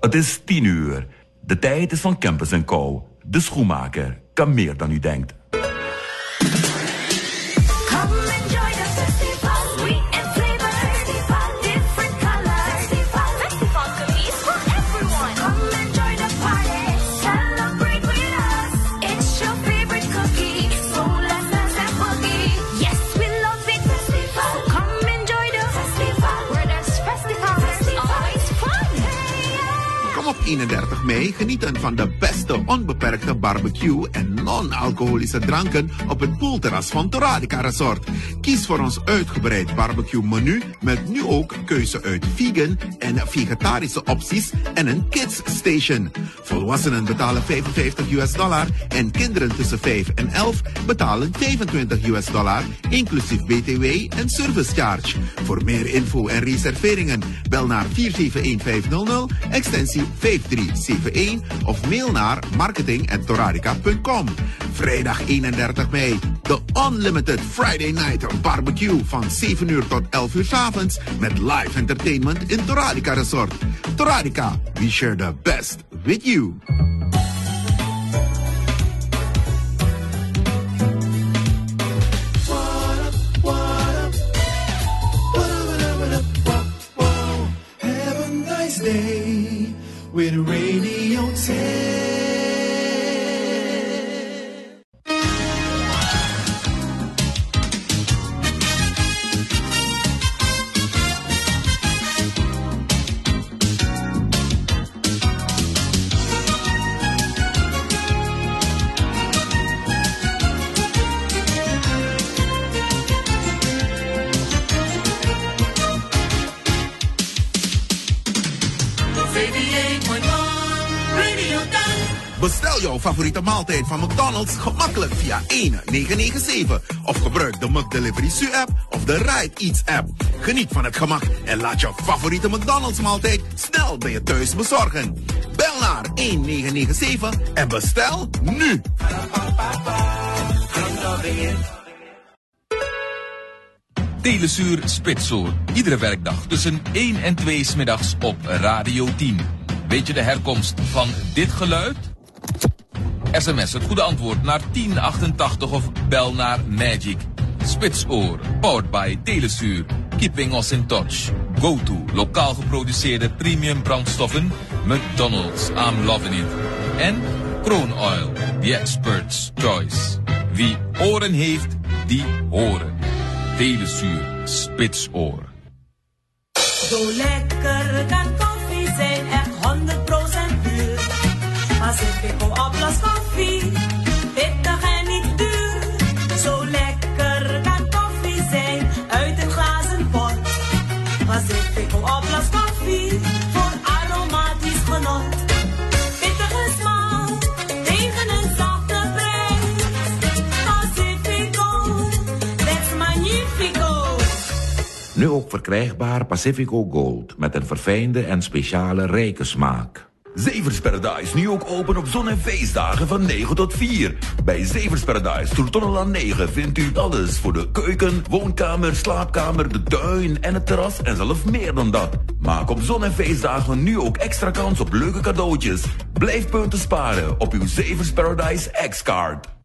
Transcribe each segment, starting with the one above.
Het is 10 uur. De tijd is van Campus Co. De schoenmaker kan meer dan u denkt. 31 mei genieten van de beste onbeperkte barbecue en non-alcoholische dranken op het poolterras van Toradica Resort. Kies voor ons uitgebreid barbecue menu met nu ook keuze uit vegan en vegetarische opties en een kids station. Volwassenen betalen 55 US dollar en kinderen tussen 5 en 11 betalen 25 US dollar inclusief BTW en service charge. Voor meer info en reserveringen bel naar 471500 extensie 5371 of mail naar marketing@torarica.com. Vrijdag 31 mei, de Unlimited Friday Night Barbecue van 7 uur tot 11 uur 's avonds met live entertainment in Torarica Resort. Torarica, we share the best with you. Day with Radio 10. Bestel jouw favoriete maaltijd van McDonald's gemakkelijk via 1997 of gebruik de McDelivery Su-app of de Ride Eats app. Geniet van het gemak en laat je favoriete McDonald's maaltijd snel bij je thuis bezorgen. Bel naar 1997 en bestel nu. Telesuur Spitsoor. Iedere werkdag tussen 1 en 2 smiddags op Radio 10. Weet je de herkomst van dit geluid? SMS het goede antwoord naar 1088 of bel naar Magic. Spitsoor, powered by Telesuur. Keeping us in touch. Go to lokaal geproduceerde premium brandstoffen. McDonald's, I'm loving it. En Kroon Oil, the expert's choice. Wie oren heeft, die horen. Telesuur, spitsoor. Zo lekker kan koffie zijn, echt 100% puur. Pacifico Oplos koffie, pittig en niet duur. Zo lekker kan koffie zijn, uit een glazen pot. Pacifico Oplos koffie, voor aromatisch genot. Pittige smaak, tegen een zachte prijs. Pacifico, that's magnifico. Nu ook verkrijgbaar Pacifico Gold met een verfijnde en speciale rijke smaak. Zevers Paradise nu ook open op zon- en feestdagen van 9 tot 4. Bij Zevers Paradise Toertonnela 9 vindt u alles voor de keuken, woonkamer, slaapkamer, de tuin en het terras en zelfs meer dan dat. Maak op zon- en feestdagen nu ook extra kans op leuke cadeautjes. Blijf punten sparen op uw Zevers Paradise X-card.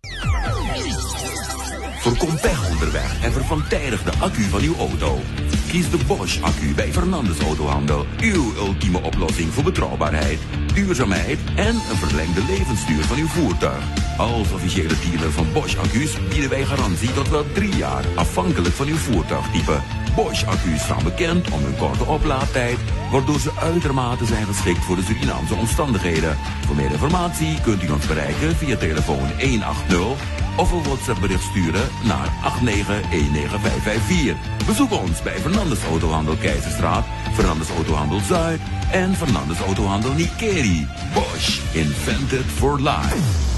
Voorkom pech onderweg en vervang tijdig de accu van uw auto. Kies de Bosch-accu bij Fernandes Autohandel. Uw ultieme oplossing voor betrouwbaarheid, duurzaamheid en een verlengde levensduur van uw voertuig. Als officiële dealer van Bosch-accu's bieden wij garantie tot wel drie jaar, afhankelijk van uw voertuigtype. Bosch-accu's staan bekend om hun korte oplaadtijd, waardoor ze uitermate zijn geschikt voor de Surinaamse omstandigheden. Voor meer informatie kunt u ons bereiken via telefoon 180 of een WhatsApp bericht sturen naar 8919554. Bezoek ons bij Fernandes Autohandel Keizerstraat, Fernandes Autohandel Zuid en Fernandes Autohandel Nikeri. Bosch, invented for life.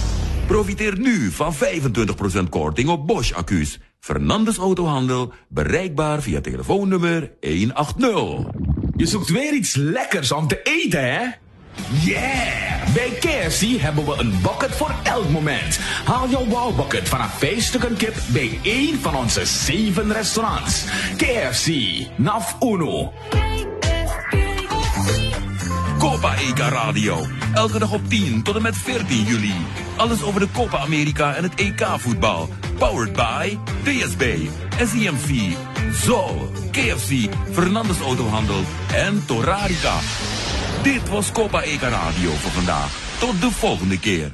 Profiteer nu van 25% korting op Bosch-accu's. Fernandes Autohandel, bereikbaar via telefoonnummer 180. Je zoekt weer iets lekkers om te eten, hè? Yeah! Bij KFC hebben we een bucket voor elk moment. Haal jouw wow bucket vanaf 5 stukken kip bij één van onze 7 restaurants. KFC, Naf Uno. Copa EK Radio. Elke dag op 10 tot en met 14 juli. Alles over de Copa America en het EK voetbal. Powered by DSB, SEMV, Zo, KFC, Fernandes Autohandel en Torarica. Dit was Copa EK Radio voor vandaag. Tot de volgende keer.